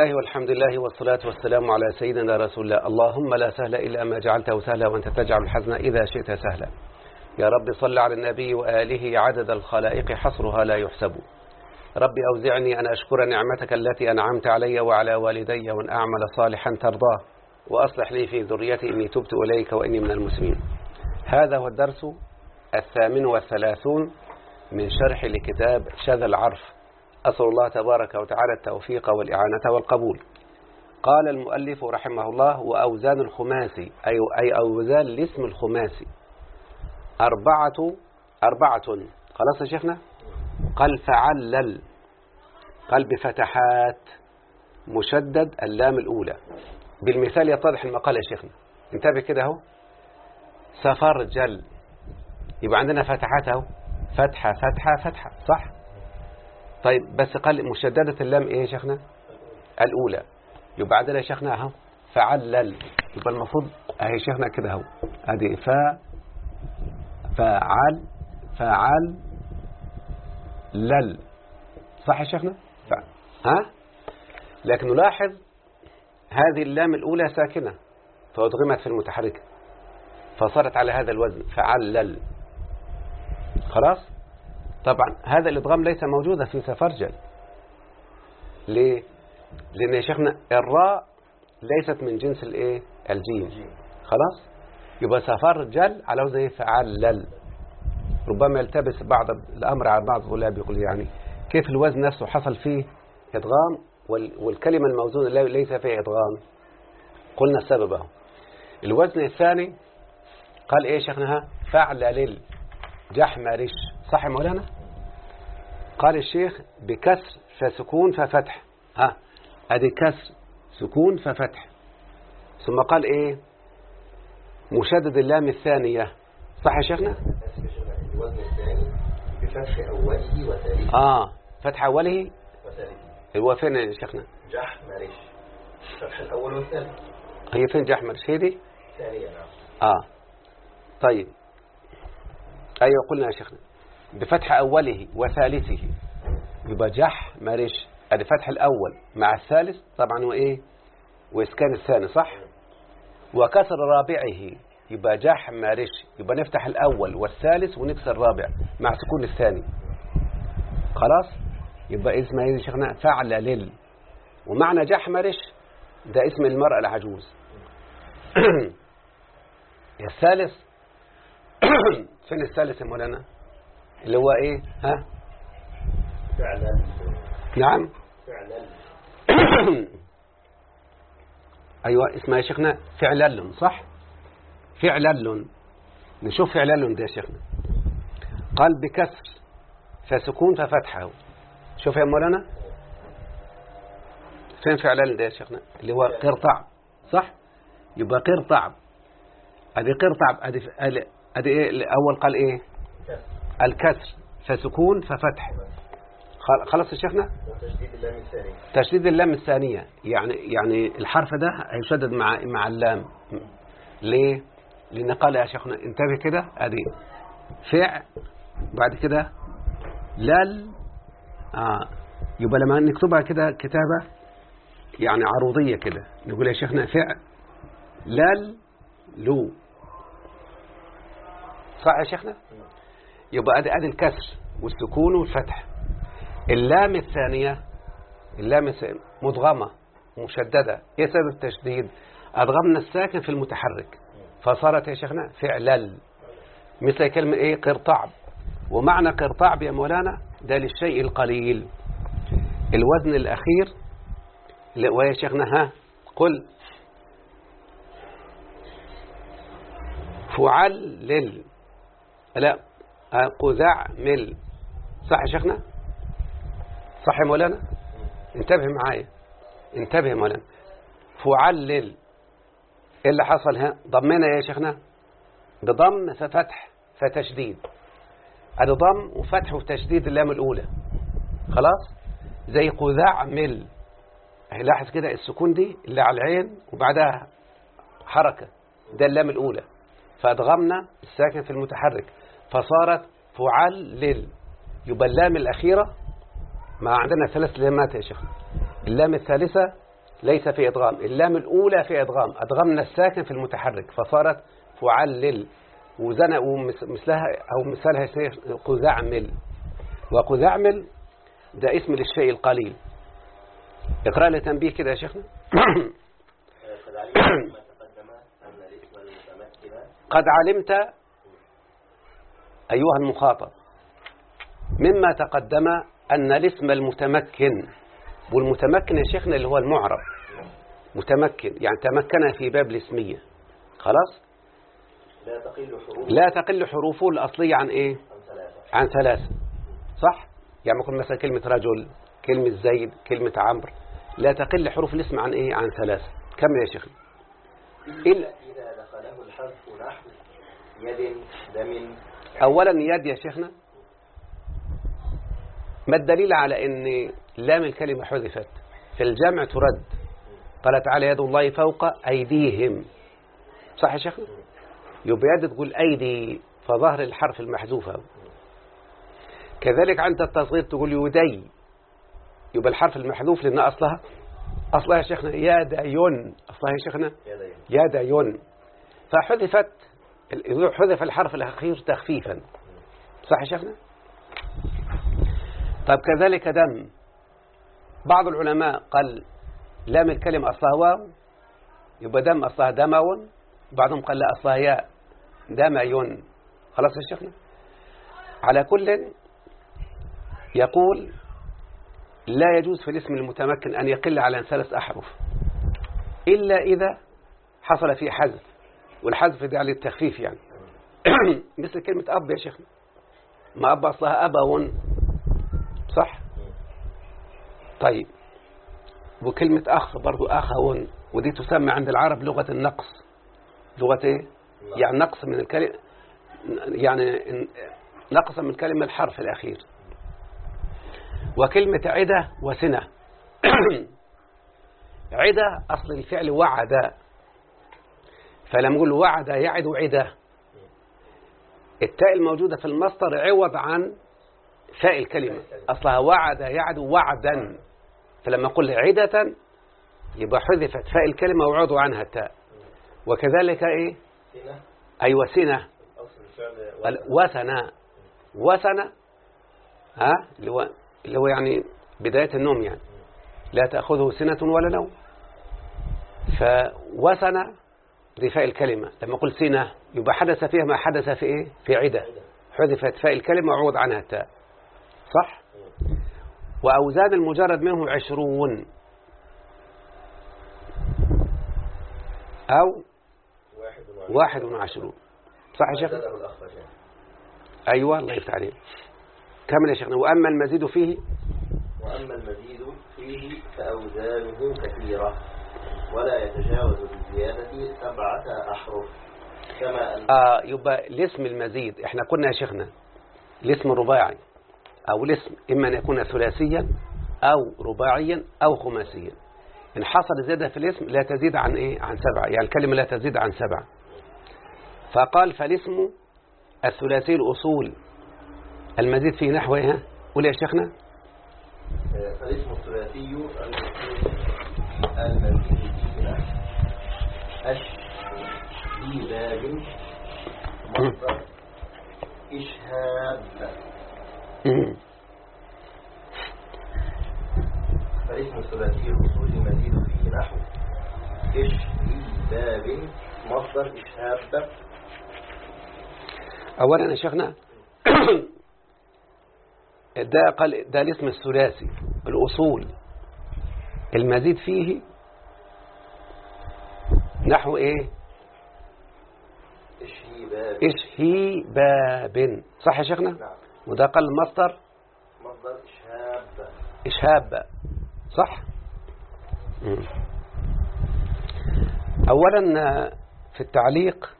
الله والحمد لله والصلاة والسلام على سيدنا رسول الله. اللهم لا سهل إلا ما جعلته سهلا وأنت تجعل الحزن إذا شئت سهلا. يا رب صل على النبي وآله عدد الخلائق حصرها لا يحسب. ربي أوزعني أن أشكر نعمتك التي أنعمت علي وعلى والدي وأن أعمل صالحا ترضاه وأصلح لي في ذريتي إني تبت إليك وإني من المسلمين. هذا هو الدرس الثامن والثلاثون من شرح لكتاب شذ العرف. أسأل الله تبارك وتعالى التوفيق والإعانة والقبول. قال المؤلف رحمه الله وأوزان الخماسي أي, أي أوزان الاسم الخماسي. أربعة أربعة. خلاص يا شيخنا؟ قال فعلل. قال بفتحات مشدد اللام الأولى. بالمثال يتضح المقال يا شيخنا. انتبه كده أهو. سفرجل. يبقى عندنا فتحات أهو. فتحة فتحة فتحة صح؟ طيب بس قال مشددة اللام إيه يا شيخنا؟ الأولى. يبقى عندنا يا شيخنا أهو فعلل. يبقى المفروض أهي شيخنا كده أهو. ادي فا فعل فعل لل. صح يا شيخنا؟ ف... ها؟ لكن نلاحظ هذه اللام الأولى ساكنة فأدغمت في المتحركة فصارت على هذا الوزن فعلل. خلاص؟ طبعا هذا الإدغام ليس موجودا في سفرجل ليه؟ لأن يا شيخنا الراء ليست من جنس الإيه؟ الجيم. خلاص؟ يبقى سفرجل على وزن إيه فعلل ربما يلتبس بعض الأمر على بعض الطلاب يقول يعني كيف الوزن نفسه حصل فيه إدغام والكلمة الموزونة ليس فيها إدغام. قلنا السبب أهو. الوزن الثاني قال إيه شيخنا؟ فعلل جحمرش صح يا مولانا؟ قال الشيخ بكسر فسكون ففتح. ها ادي كسر سكون ففتح. ثم قال إيه؟ مشدد اللام الثانية. صح يا شيخنا؟ بفتح أوله وثالثه آه فتح أوله. وثالثه هو فين يا شيخنا؟ جحمرش فتح الأول والثاني هي فين جحمرش هي دي؟ ثانيا نعم. آه طيب. أيوه قلنا يا شيخنا. بفتح أوله وثالثه. يبقى جح مرش ادي فتح الأول مع الثالث طبعا وايه واسكان الثاني صح؟ وكسر رابعه يبقى جح مرش يبقى نفتح الأول والثالث ونكسر الرابع مع سكون الثاني. خلاص؟ يبقى اسمها إيه يا شيخنا؟ فعل لل. ومعنى جحمرش ده اسم المرأة العجوز الثالث فين الثالث يا مولانا؟ اللي هو إيه؟ ها؟ فعلا. نعم. فعلا. أيوه اسمها يا شيخنا فعلل صح؟ فعلل نشوف فعلل ده يا شيخنا. قال بكسر فسكون ففتحه. شوف يا مولانا. فين فعلل ده يا شيخنا؟ اللي هو قرطع صح؟ يبقى قرطع. ادي قرطع ادي ادي إيه؟ الأول قال إيه؟ الكسر فسكون ففتح. خل- خلاص يا شيخنا؟ وتشديد اللام الثاني تشديد اللام الثانية. يعني يعني الحرف ده هيشدد مع مع اللام. ليه؟ لأن قال يا شيخنا انتبه كده أدي. فع بعد كده لل. آه يبقى لما نكتبها كده كتابة يعني عروضية كده. نقول يا شيخنا فع لل لو. صح يا شيخنا؟ يبقى ادي أدي الكسر والسكون والفتح. اللام الثانية اللام الثانية مدغمة مشددة إيه سبب التشديد أدغمنا الساكن في المتحرك. فصارت يا شيخنا فعلل مثل كلمة إيه؟ قرطعب ومعنى قرطعب يا مولانا ده للشيء القليل. الوزن الأخير. ويا شيخنا ها قل. فعلل. لا. قذعمل صح يا شيخنا؟ صح يا مولانا؟ انتبه معايا. انتبه يا مولانا. فعلل. إيه اللي حصل ها ضمنا يا شيخنا؟ بضم ففتح فتشديد. ادي ضم وفتح وتشديد اللام الأولى. خلاص؟ زي قذعمل لاحظ كده السكون دي اللي على العين وبعدها حركة. ده اللام الأولى. فأدغمنا الساكن في المتحرك. فصارت فعلل يبقى اللام الأخيرة ما عندنا ثلاث لامات يا شيخ. اللام الثالثة ليس في إدغام اللام الأولى في إدغام أدغمنا الساكن في المتحرك فصارت فعلل وزن ومثلها أو مثالها قزعمل. وقزعمل ده اسم للشيء القليل. اقرأ لي تنبيه كده يا شيخنا قد علمت ما تقدم أن الاسم المتمكن قد علمت أيها المخاطب مما تقدم أن الاسم المتمكن والمتمكن يا شيخنا اللي هو المعرب متمكن يعني تمكن في باب الاسمية خلاص؟ لا تقل حروف. لا تقل حروفه الأصلية عن إيه؟ عن ثلاثة. عن ثلاثة صح؟ يعني ممكن مثلا كلمة رجل كلمة زيد كلمة عمرو لا تقل حروف الاسم عن إيه؟ عن ثلاثة. كمل يا شيخنا؟ إلا إذا دخله الحذف نحو يد دم أولا يد يا شيخنا ما الدليل على أن لام الكلمة حذفت؟ في الجمع ترد قال تعالى يد الله فوق أيديهم. صح يا شيخنا؟ يبقى يد تقول أيدي فظهر الحرف المحذوف أهو. كذلك عند التصغير تقول يدي يبقى الحرف المحذوف لأن أصلها؟ أصلها يا شيخنا يدين أصلها يا شيخنا؟ يدين فحذفت حذف الحرف الأخير تخفيفا. صح يا شيخنا؟ طيب كذلك دم. بعض العلماء قال لام الكلمة أصلها واو يبقى دم أصلها دمون بعضهم قال لا أصلها ياء دمي خلاص يا شيخنا؟ على كل يقول لا يجوز في الاسم المتمكن أن يقل على ثلاث أحرف إلا إذا حصل فيه حذف. والحذف ده على التخفيف يعني. مثل كلمة أب يا شيخنا. ما أب أصلها أبون صح؟ طيب. وكلمة أخ برضو أخون ودي تسمى عند العرب لغة النقص. لغة إيه؟ يعني نقص من الكلمة يعني نقص من كلمة الحرف الأخير. وكلمة عدة وسنة. عدة أصل الفعل وعد. فلما نقول وعد يعد عدة التاء الموجودة في المصدر عوض عن فاء الكلمة. أصلها وعد يعد وعدا. فلما قل عدة يبقى حذفت فاء الكلمة وعوضوا عنها التاء. وكذلك إيه؟ أيوة سنة وسنة وسنة ها؟ اللي هو اللي هو يعني بداية النوم يعني. لا تأخذه سنة ولا نوم. فوسنة دي فاء الكلمة. لما قل سنة يبقى حدث فيها ما حدث في إيه؟ في عدة. حذفت فاء الكلمة وعوض عنها التاء. صح؟ وأوزان المجرد منه عشرون. أو واحد وعشرون صح يا شيخ؟ يعني. أيوة الله يفتح عليك. كمل يا شيخنا وأما المزيد فيه؟ وأما المزيد فيه فأوزانه كثيرة ولا يتجاوز بالزيادة سبعة أحرف كما أن آه يبقى الاسم المزيد إحنا قلنا يا شيخنا الاسم الرباعي أو الاسم إما أن يكون ثلاثيا أو رباعيا أو خماسيا. إن حصل زيادة في الاسم لا تزيد عن إيه؟ عن سبعة يعني الكلمة لا تزيد عن سبعة. فقال فالاسم الثلاثي الأصول. المزيد فيه نحو إيه؟ قول يا شيخنا. فالاسم الثلاثي الأصول المزيد. أش في باب مصدر إشهاب. فالاسم الثلاثي الأصول المزيد فيه نحو إش في باب مصدر إشهاب أولا يا شيخنا ده قال ده الاسم الثلاثي الأصول المزيد فيه نحو إش في باب إشهي باب صح يا شيخنا؟ نعم. وده قال المصدر مصدر إشهاب. إشهاب. صح؟ مم. أولا آه، في التعليق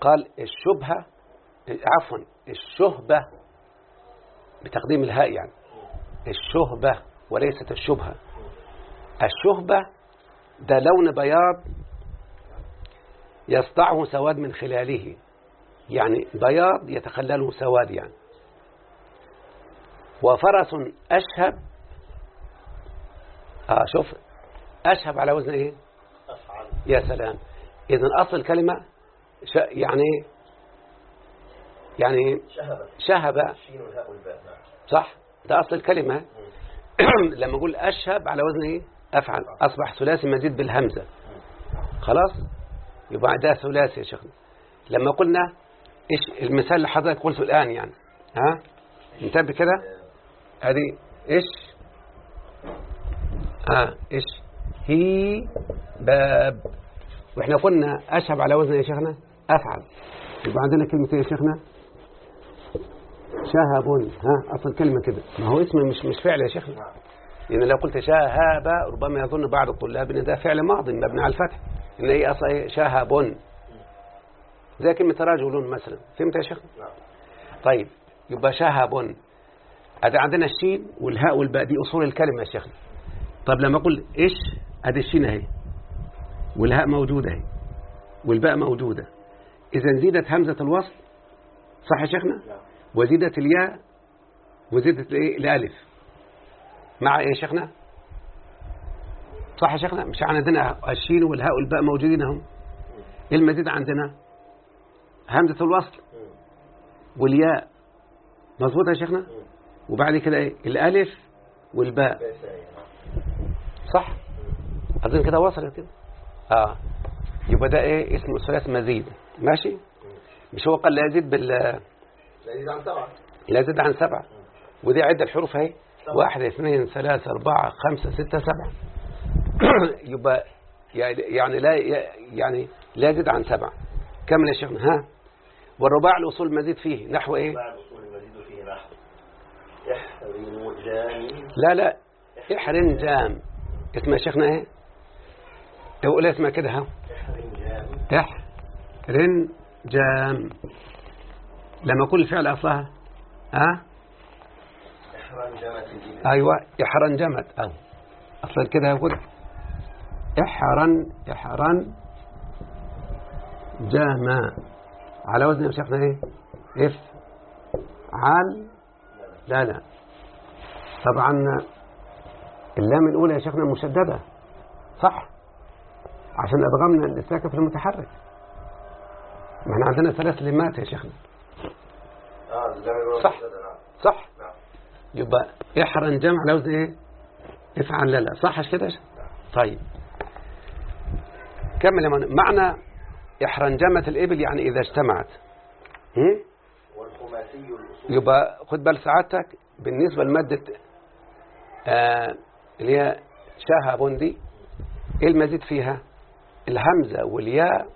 قال الشبهة عفوا الشهبة بتقديم الهاء يعني. الشهبة وليست الشبهة. الشهبة ده لون بياض يسطعه سواد من خلاله. يعني بياض يتخلله سواد يعني. وفرس أشهب آه شوف أشهب على وزن إيه؟ أفعل. يا سلام. إذا أصل الكلمة ش... يعني يعني شهب. والباء. نعم. صح؟ ده أصل الكلمة. لما أقول أشهب على وزن إيه؟ أفعل. أصبح ثلاثي مزيد بالهمزة. خلاص؟ يبقى ده ثلاثي يا شيخنا لما قلنا إيش المثال اللي حضرتك قلته الآن يعني ها؟ انتبه كده. هذه إيش؟ آه إيش؟ هي باب. وإحنا قلنا أشهب على وزن يا شيخنا أفعل. يبقى عندنا كلمة إيه يا شيخنا؟ شهب. ها؟ أصل كلمة كده. ما هو اسم مش مش فعل يا شيخنا. يعني لو قلت شاهب ربما يظن بعض الطلاب أن ده فعل ماضي مبني على الفتح. إن هي أصلا إيه؟ شاهب. زي كلمة رجل مثلا. فهمت يا شيخ؟ نعم. طيب يبقى شاهب. ادي عندنا الشين والهاء والباء دي أصول الكلمة يا شيخ. طب لما أقول إيش ادي الشين أهي. والهاء موجودة أهي. والباء موجودة. اذا زيدت همزة الوصل صح يا شيخنا؟ نعم. وزيدت الياء وزيدت الألف. مع إيه يا شيخنا؟ صح يا شيخنا؟ مش عندنا الشين والهاء والباء موجودين اهم إيه المزيد عندنا همزة الوصل. والياء. مظبوط يا شيخنا. وبعد كده إيه؟ الألف والباء. صح؟ أظن كده وصلت كده. آه. يبقى ده إيه؟ اسمه ثلاث مزيد. ماشي؟ مش هو قال لا يزيد بال لا يزيد عن سبعة. لا يزيد عن سبعة. ودي عدة الحروف اهي واحد اثنين ثلاثة أربعة خمسة ستة سبعة. يبقى يعني يعني لا يعني لا يزيد عن سبعة. كمل يا شيخنا ها؟ والرباع الأصول مزيد فيه نحو إيه؟ بعد أصول المزيد فيه نحو جاني لا لا. إحرن جام. اسمها شيخنا إيه؟ قول اسمها كده ها؟ إحرن جام. لما كل الفعل أصلها ها؟ أيوة إحرنجمت أو. أصلا كده يقول إحرن إحرن جاما على وزن يا شيخنا إيه؟ إف. عال. لا لا. طبعا اللام الأولى يا شيخنا مشددة. صح. عشان أدغمنا الساكن في المتحرك. ما إحنا عندنا ثلاث لمات يا شيخنا. آه الجامع صح. يبقى احرن جمع وزن إيه؟ افعل لا لا. صح كده؟ طيب. كمل معنى احرنجمة الإبل يعني إذا اجتمعت. هم؟ يبقى خد بال سعادتك. بالنسبة لمادة آه اللي هي شهب دي إيه المزيد فيها؟ الهمزة والياء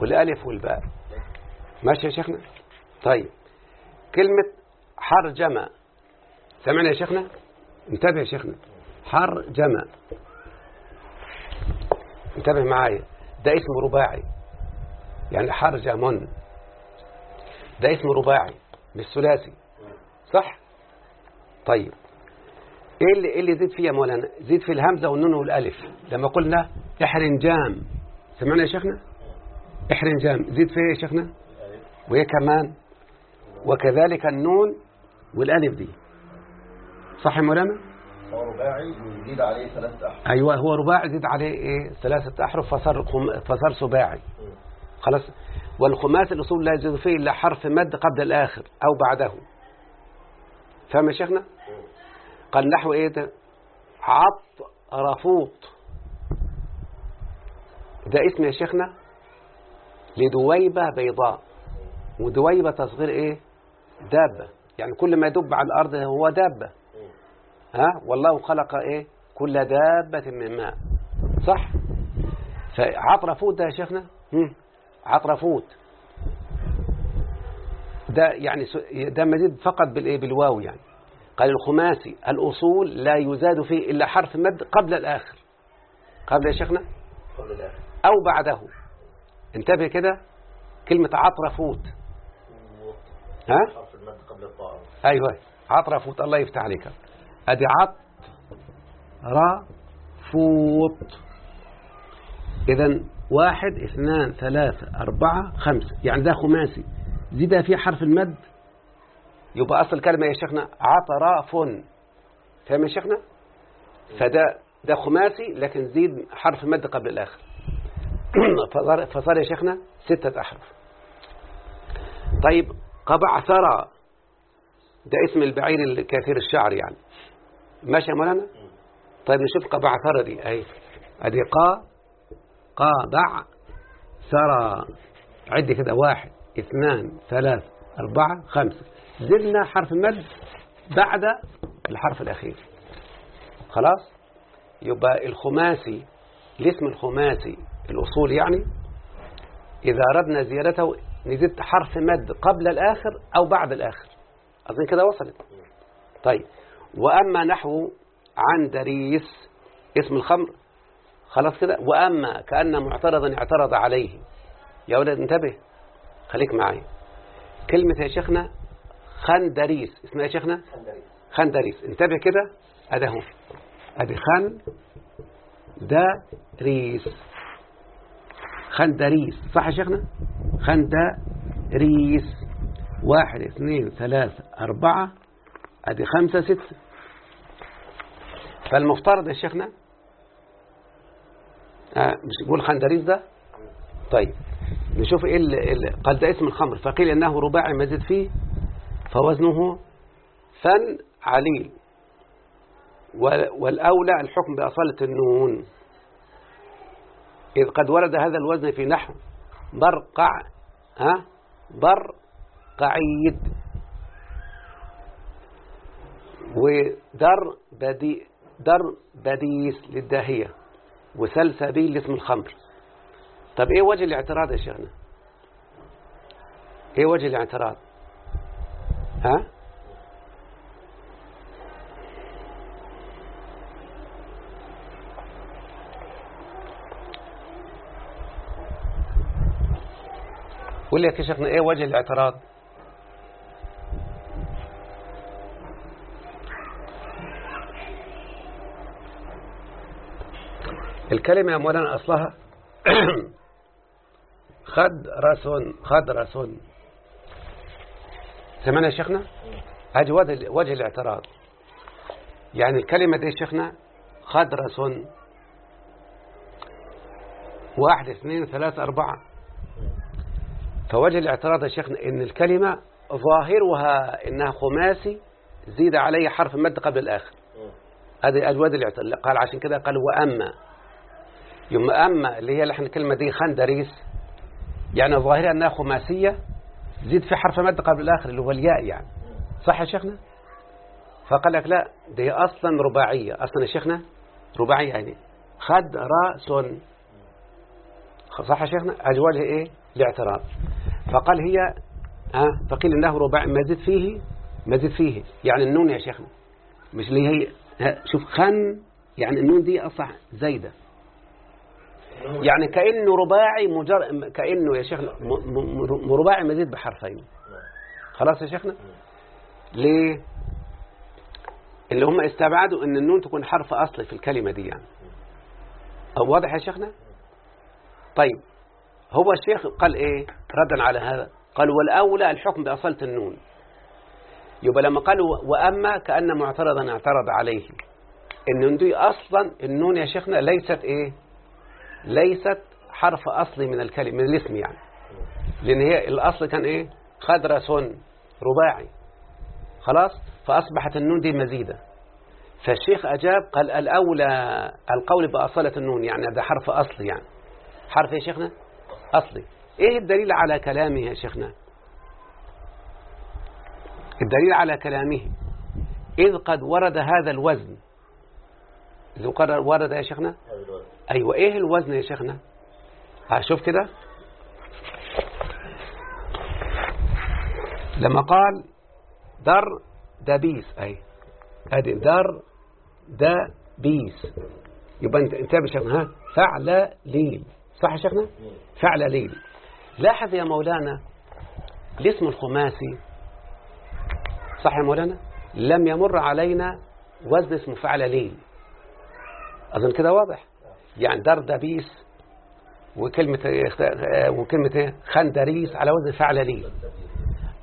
والألف والباء. ماشي يا شيخنا؟ طيب. كلمة حرجمة سمعنا يا شيخنا؟ انتبه يا شيخنا. حرجمة انتبه معايا. ده اسم رباعي. يعني حرجمون ده اسم رباعي مش ثلاثي. صح؟ طيب. إيه اللي إيه اللي زيد فيه يا مولانا؟ زيد في الهمزة والنون والألف. لما قلنا احرنجام سمعنا يا شيخنا؟ احرنجام زيد فيه يا شيخنا؟ وايه كمان. وكذلك النون والألف دي. صح يا مولانا؟ هو رباعي ويزيد عليه ثلاثة أحرف. أيوه هو رباعي زيد عليه إيه؟ ثلاثة أحرف فصار خم... فصار سباعي خلاص؟ والخماس الأصول لا يجوز فيه إلا حرف مد قبل الآخر أو بعده. فاهم يا شيخنا؟ قال نحو إيه ده؟ عط رفوط. ده اسم يا شيخنا؟ لدويبة بيضاء. ودويبة تصغير إيه؟ دابة. يعني كل ما يدب على الأرض هو دابة. ها؟ والله خلق إيه؟ كل دابة من ماء. صح؟ فعطرفوت ده يا شيخنا؟ عطرفوت ده يعني ده مزيد فقط بالإيه؟ بالواو يعني. قال الخماسي الأصول لا يزاد فيه إلا حرف مد قبل الآخر. قبل يا شيخنا؟ قبل الآخر. أو بعده. انتبه كده. كلمة عطرفوت ها؟ حرف المد قبل الطاء. أيوة. عطرفوت الله يفتح عليك. أدي عطرفوت إذا واحد اثنان ثلاثة أربعة خمسة. يعني ده خماسي. زيد فيه حرف المد. يبقى أصل الكلمة يا شيخنا عطراف. فاهم يا شيخنا؟ فده ده خماسي لكن زيد حرف مد قبل الآخر. فصار, فصار يا شيخنا ستة أحرف. طيب قبع ثرى. ده اسم البعير الكثير الشعر يعني. ماشي يا مولانا؟ طيب نشوف قبع ثرى دي. اهي أدي قا قابع ثرى عد كده. واحد اثنان ثلاث أربعة خمسة. زدنا حرف المد بعد الحرف الأخير. خلاص؟ يبقى الخماسي الاسم الخماسي الأصول يعني إذا أردنا زيادته نزيد حرف مد قبل الآخر أو بعد الآخر. أظن كده وصلت. طيب. وأما نحو عن دريس اسم الخمر. خلاص كده؟ وأما كأن معترضا اعترض عليه. يا ولد انتبه خليك معي كلمة يا شيخنا خندريس اسمها يا شيخنا؟ خندري خندريس انتبه كده أدي أهو. أدي خن داريس خندريس صح يا شيخنا؟ خندريس واحد اثنين ثلاثة أربعة. ادي خمسة ستة. فالمفترض يا شيخنا آه مش نقول خندريس ده؟ طيب نشوف إيه اللي- قال ده اسم الخمر. فقيل إنه رباعي مزيد فيه فوزنه فن عليل وال- والأولى الحكم بأصالة النون. إذ قد ورد هذا الوزن في نحو برقع ها؟ برقعيد ودر بدي در بديس للداهية وسلسبيل لاسم الخمر. طب إيه وجه الاعتراض يا شيخنا؟ إيه وجه الاعتراض؟ ها؟ قول لي يا شيخنا إيه وجه الاعتراض؟ الكلمة يا مولانا أصلها خدرس خدرس سمعنا يا شيخنا؟ هذه وجه الاعتراض. يعني الكلمة دي شيخنا خدرس واحد اثنين ثلاثة أربعة. فوجه الاعتراض يا شيخنا إن الكلمة ظاهرها إنها خماسي زيد عليه حرف مد قبل الآخر. هذه الاعتراض. قال عشان كده قال وأما. يوم أما اللي هي لحن الكلمة دي خندريس يعني ظاهرها أنها خماسية زيد في حرف مد قبل الآخر اللي هو الياء يعني. صح يا شيخنا؟ فقال لك لا دي أصلا رباعية. أصلا يا شيخنا رباعية يعني. خد رأس. صح يا شيخنا؟ أجواله إيه؟ الاعتراض. فقال هي ها فقيل إنه رباعي. مزيد فيه؟ مزيد فيه. يعني النون يا شيخنا. مش اللي هي شوف خن يعني النون دي أصح زايدة. يعني كأنه رباعي مجر... كأنه يا شيخنا م... رباعي مزيد بحرفين. خلاص يا شيخنا؟ ليه؟ اللي هم استبعدوا إن النون تكون حرف اصلي في الكلمة دي يعني. أو واضح يا شيخنا؟ طيب هو الشيخ قال إيه؟ ردا على هذا. قال والأولى الحكم باصاله النون. يبقى لما قالوا وأما كأن معترضا اعترض عليه. إن دي أصلا النون يا شيخنا ليست إيه؟ ليست حرف أصلي من الكلمة من الاسم يعني. لأن هي الأصل كان إيه؟ خدرس رباعي. خلاص؟ فأصبحت النون دي مزيدة. فالشيخ أجاب قال الأولى القول بأصالة النون يعني ده حرف أصلي يعني. حرف يا شيخنا؟ أصلي. إيه الدليل على كلامه يا شيخنا؟ الدليل على كلامه. إذ قد ورد هذا الوزن. قد ورد يا شيخنا؟ أيوة إيه الوزن يا شيخنا؟ ها شوف كده. لما قال در دبيس أي أدي در دبيس يبقى انت انتبه شيخنا ها فعل ليل. صح يا شيخنا؟ فعل ليل. لاحظ يا مولانا الاسم الخماسي. صح يا مولانا؟ لم يمر علينا وزن اسمه فعل ليل. أظن كده واضح. يعني دردبيس وكلمة وكلمة إيه؟ خندريس على وزن فعل ليل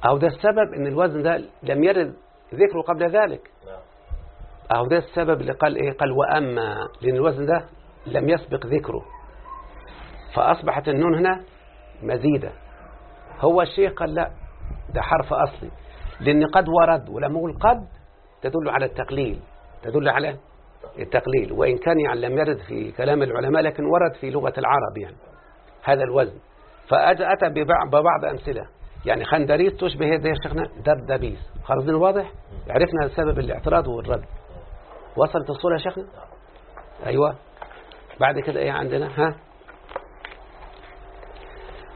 أو ده السبب أن الوزن ده لم يرد ذكره قبل ذلك. أهو ده السبب اللي قال إيه؟ قال وأما لأن الوزن ده لم يسبق ذكره. فأصبحت النون هنا مزيدة. هو الشيخ قال لا ده حرف أصلي. لأن قد ورد ولما أقول قد تدل على التقليل. تدل على التقليل وإن كان يعني لم يرد في كلام العلماء لكن ورد في لغة العرب يعني هذا الوزن. فأتى ببعض, أمثلة. يعني خندريس تشبه يا شيخنا دبدبيس. خلاص واضح عرفنا سبب الاعتراض والرد. وصلت الصورة يا شيخنا؟ أيوة. بعد كده إيه عندنا؟ ها؟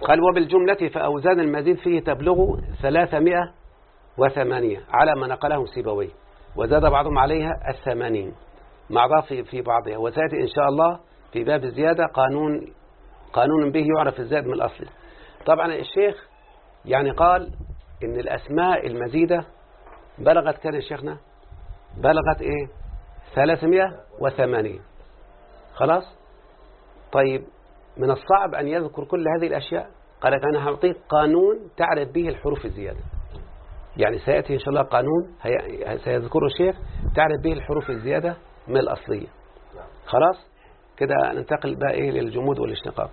قال وبالجملة فأوزان المزيد فيه تبلغ ثلاثمائة وثمانية على ما نقله سيبوي وزاد بعضهم عليها الثمانين. مع ضعف في بعضها. وسيأتي إن شاء الله في باب الزيادة قانون قانون به يعرف الزائد من الأصل. طبعا الشيخ يعني قال إن الأسماء المزيدة بلغت كان شيخنا؟ بلغت إيه؟ 380 خلاص؟ طيب من الصعب أن يذكر كل هذه الأشياء؟ قال أنا هعطيك قانون تعرف به الحروف الزيادة. يعني سيأتي إن شاء الله قانون سيذكره الشيخ تعرف به الحروف الزيادة. من الأصلية. خلاص؟ كده ننتقل بقى إيه للجمود والاشتقاق.